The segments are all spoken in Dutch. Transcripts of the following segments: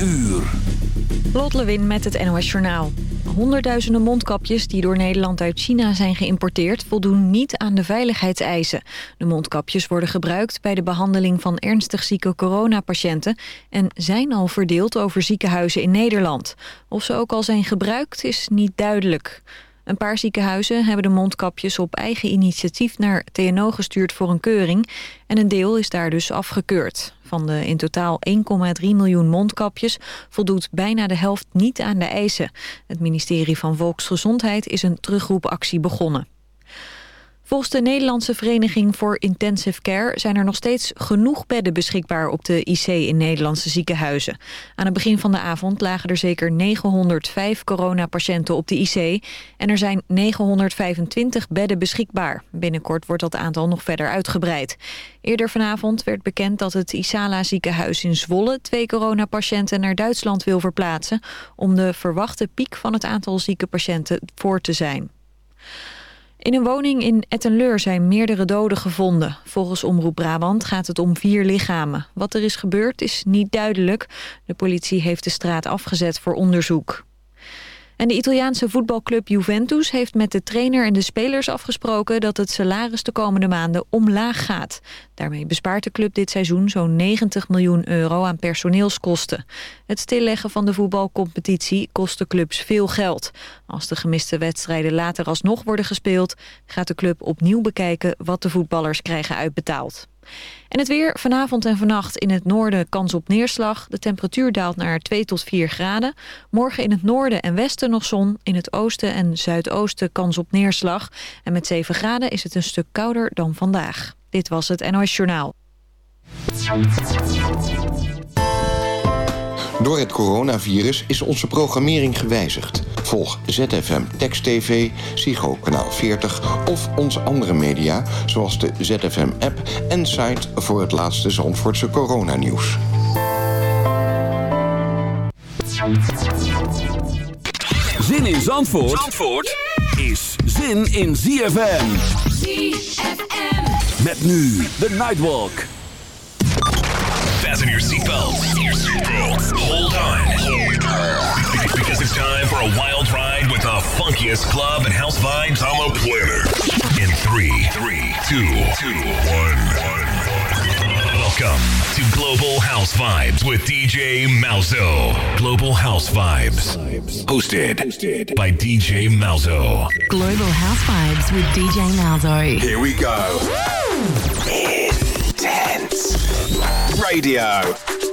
uur. Lot Lewin met het NOS Journaal. Honderdduizenden mondkapjes die door Nederland uit China zijn geïmporteerd... voldoen niet aan de veiligheidseisen. De mondkapjes worden gebruikt bij de behandeling van ernstig zieke coronapatiënten... en zijn al verdeeld over ziekenhuizen in Nederland. Of ze ook al zijn gebruikt is niet duidelijk. Een paar ziekenhuizen hebben de mondkapjes op eigen initiatief naar TNO gestuurd voor een keuring. En een deel is daar dus afgekeurd. Van de in totaal 1,3 miljoen mondkapjes voldoet bijna de helft niet aan de eisen. Het ministerie van Volksgezondheid is een terugroepactie begonnen. Volgens de Nederlandse Vereniging voor Intensive Care... zijn er nog steeds genoeg bedden beschikbaar op de IC in Nederlandse ziekenhuizen. Aan het begin van de avond lagen er zeker 905 coronapatiënten op de IC... en er zijn 925 bedden beschikbaar. Binnenkort wordt dat aantal nog verder uitgebreid. Eerder vanavond werd bekend dat het Isala ziekenhuis in Zwolle... twee coronapatiënten naar Duitsland wil verplaatsen... om de verwachte piek van het aantal zieke patiënten voor te zijn. In een woning in Ettenleur zijn meerdere doden gevonden. Volgens Omroep Brabant gaat het om vier lichamen. Wat er is gebeurd is niet duidelijk. De politie heeft de straat afgezet voor onderzoek. En de Italiaanse voetbalclub Juventus heeft met de trainer en de spelers afgesproken dat het salaris de komende maanden omlaag gaat. Daarmee bespaart de club dit seizoen zo'n 90 miljoen euro aan personeelskosten. Het stilleggen van de voetbalcompetitie kost de clubs veel geld. Als de gemiste wedstrijden later alsnog worden gespeeld, gaat de club opnieuw bekijken wat de voetballers krijgen uitbetaald. En het weer vanavond en vannacht in het noorden kans op neerslag. De temperatuur daalt naar 2 tot 4 graden. Morgen in het noorden en westen nog zon. In het oosten en zuidoosten kans op neerslag. En met 7 graden is het een stuk kouder dan vandaag. Dit was het NOS Journaal. Door het coronavirus is onze programmering gewijzigd. Volg ZFM Text TV, Psycho Kanaal 40 of onze andere media... zoals de ZFM-app en site voor het laatste Zandvoortse coronanieuws. Zin in Zandvoort, Zandvoort is zin in ZFM. ZFM. Met nu de Nightwalk. Fasten your seatbelts. Hold on. Because it's time for a wild ride with the funkiest club and house vibes on the planet. In three, three, two, two, one, one. Welcome to Global House Vibes with DJ Malzo. Global House Vibes. Hosted, by DJ Malzo. Global House Vibes with DJ Malzo. Here we go. Intense radio.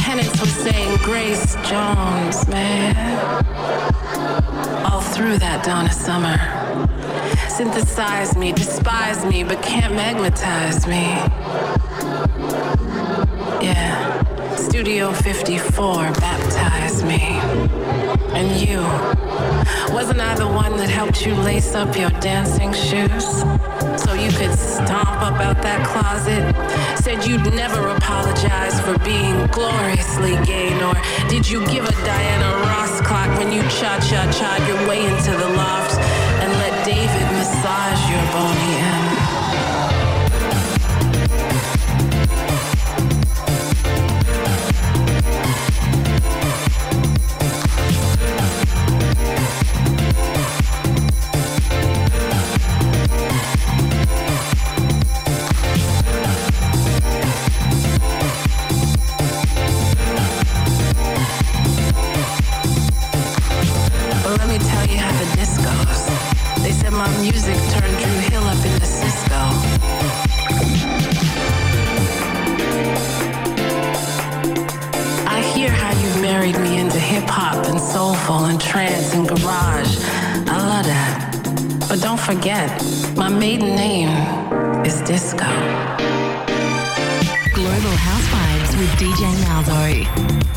penance was saying Grace Jones, man. All through that dawn of summer. Synthesize me, despise me, but can't magnetize me. Yeah. Studio 54, baptize me and you. Wasn't I the one that helped you lace up your dancing shoes? So you could stomp up out that closet? Said you'd never apologize for being gloriously gay, nor did you give a Diana Ross clock when you cha cha cha your way into the loft and let David massage your bony end? forget, my maiden name is Disco. Global House Vibes with DJ Malzo.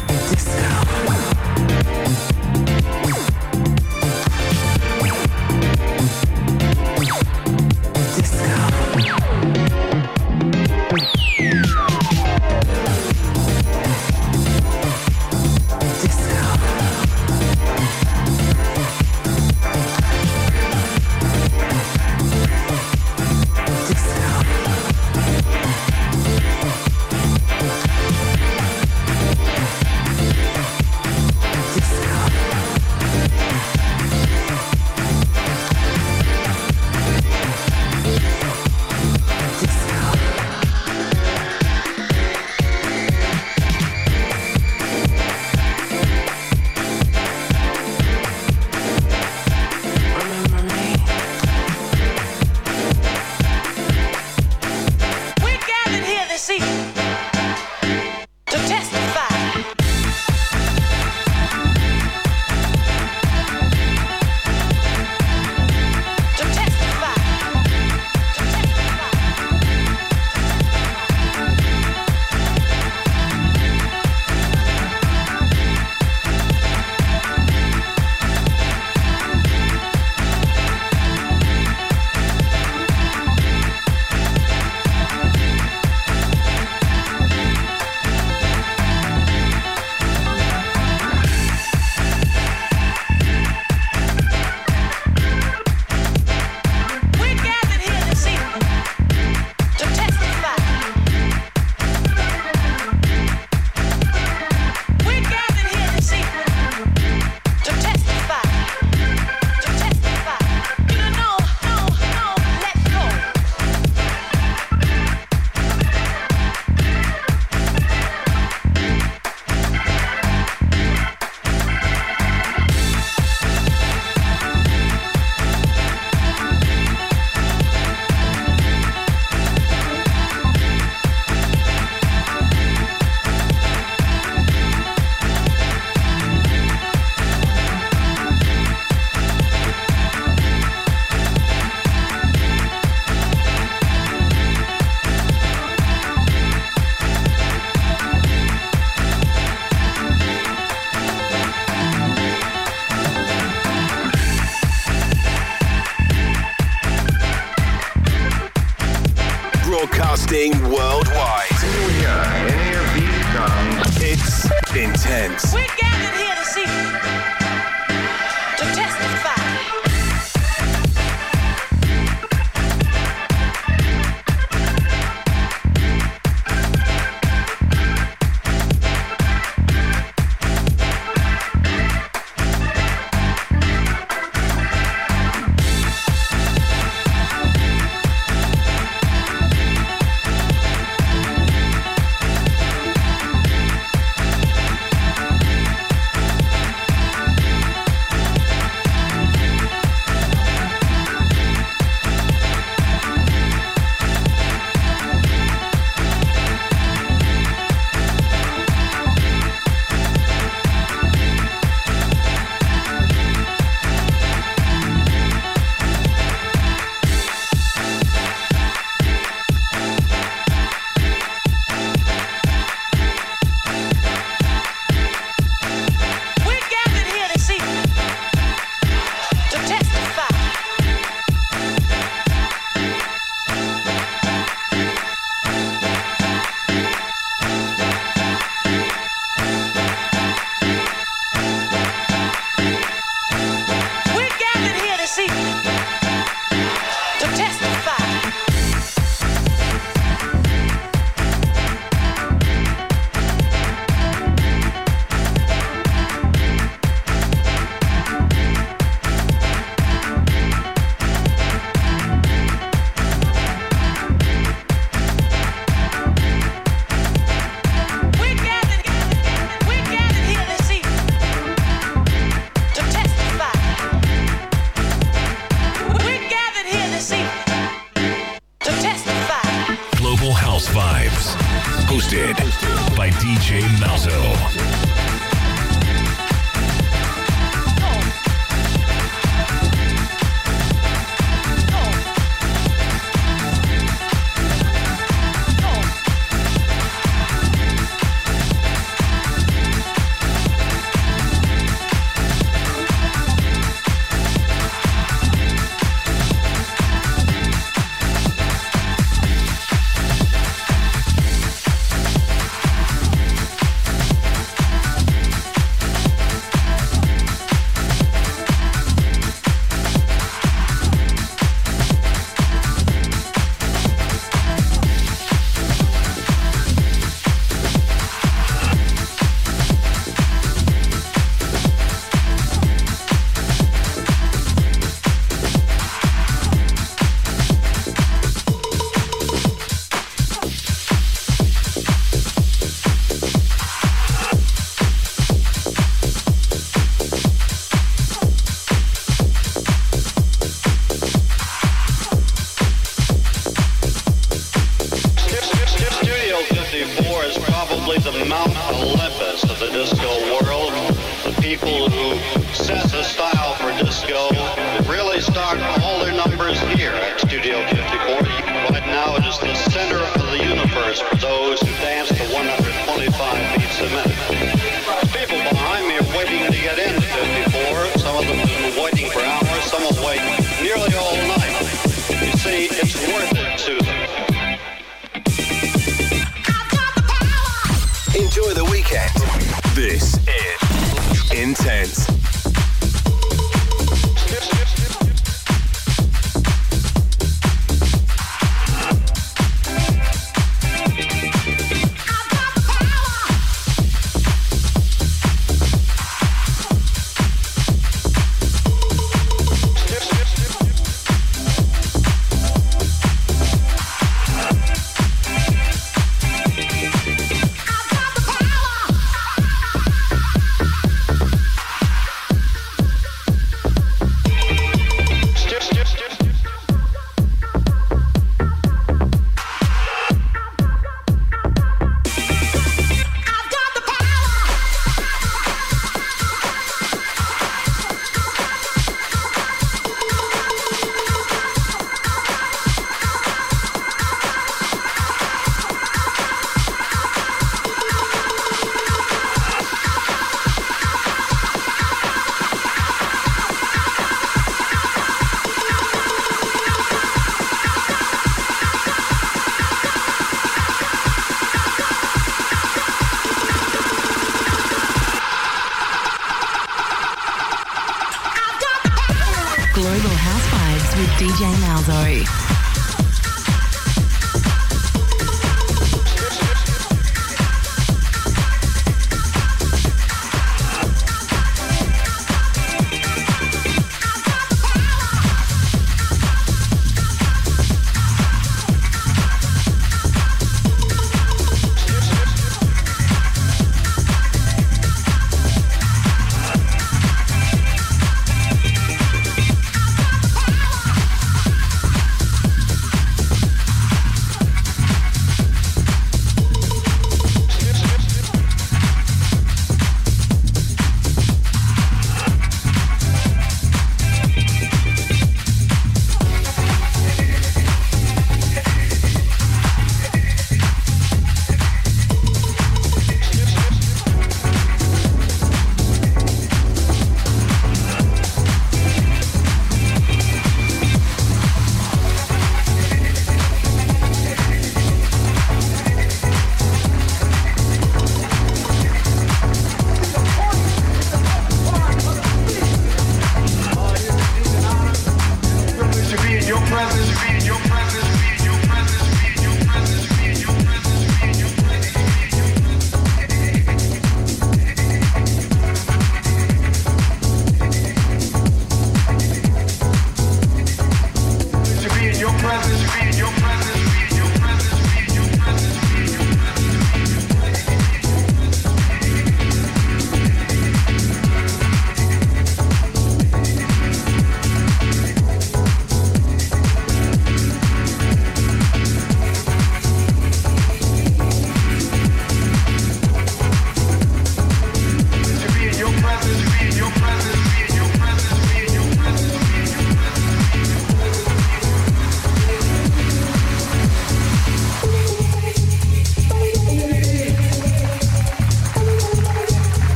DJ Malzo.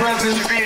present.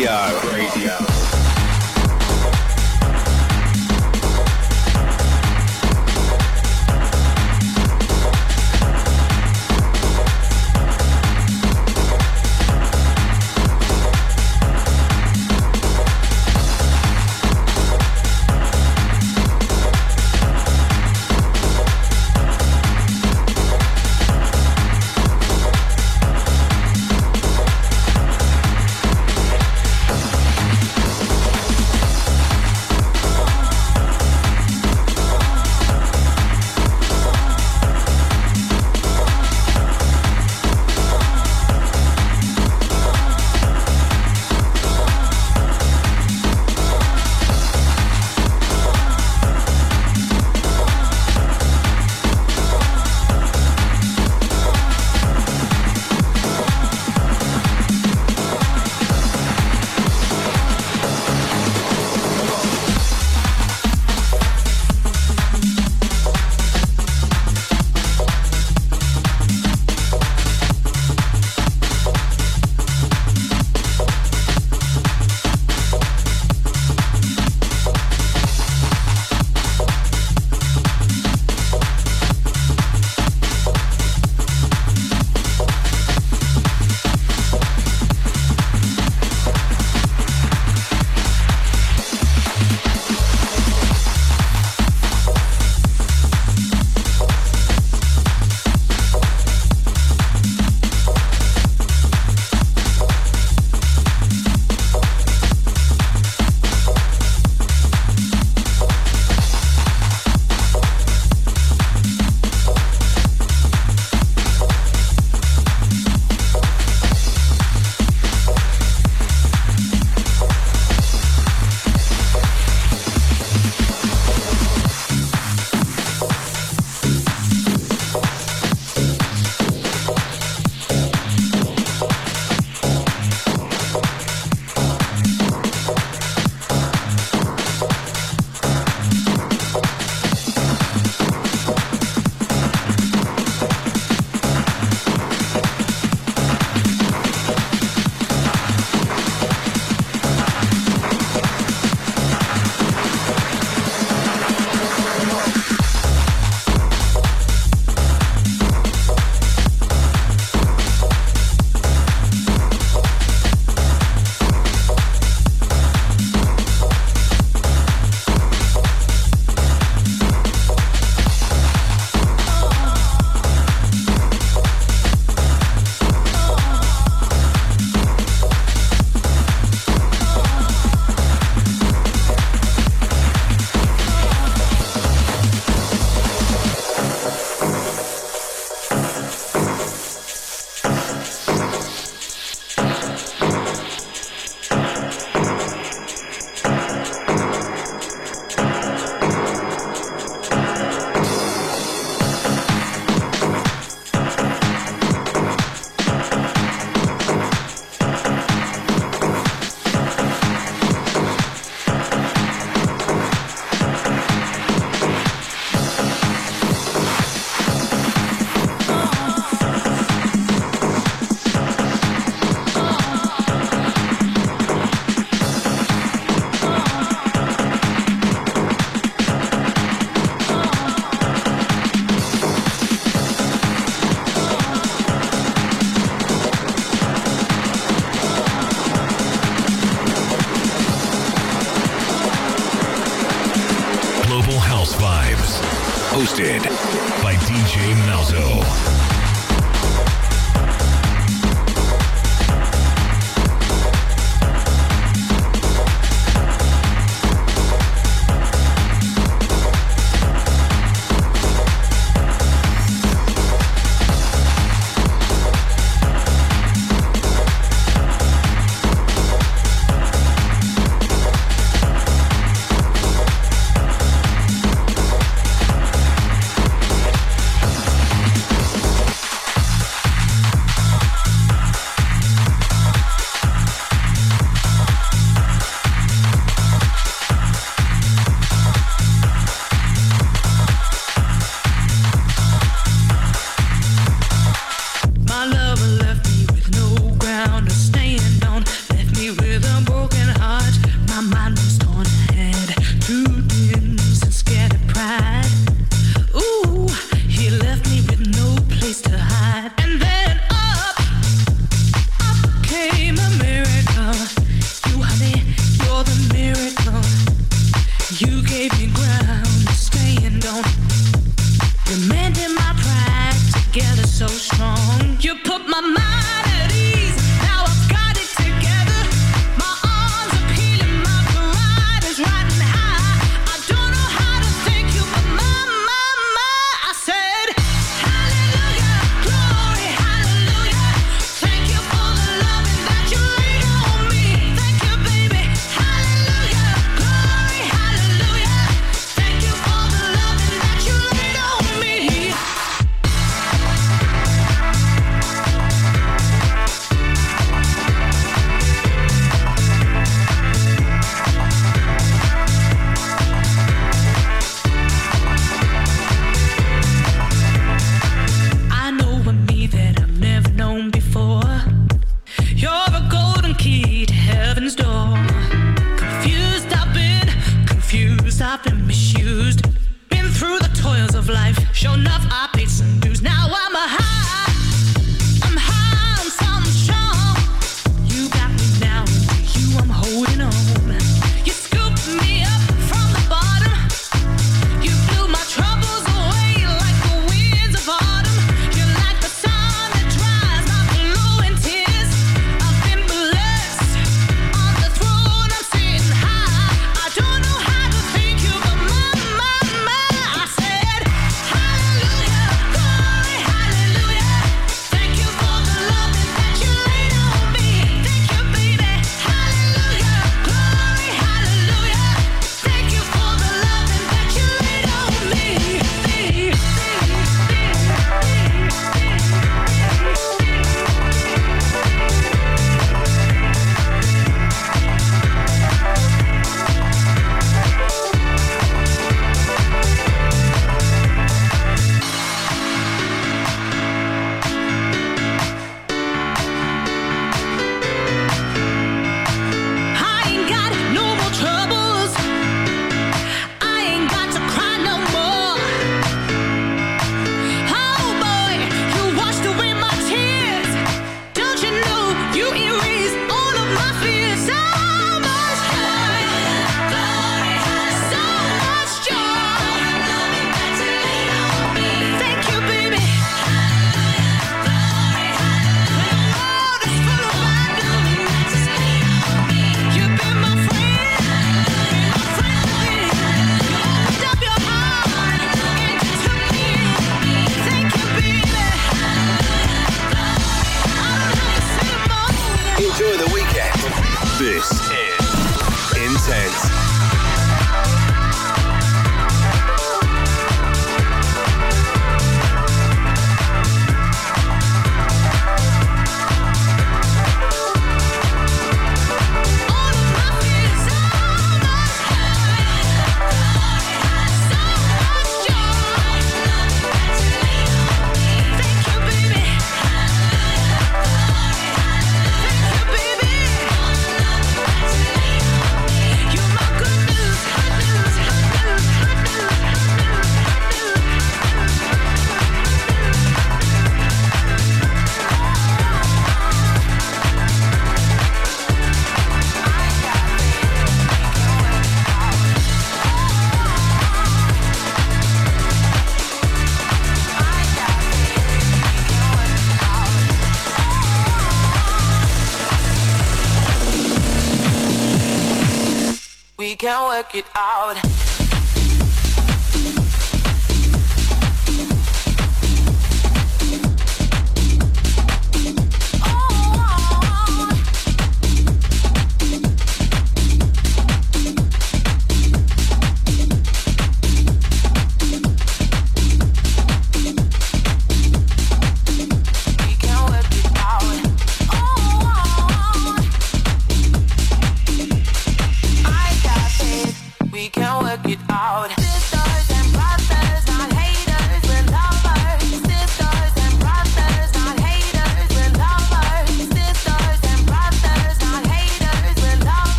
Radio.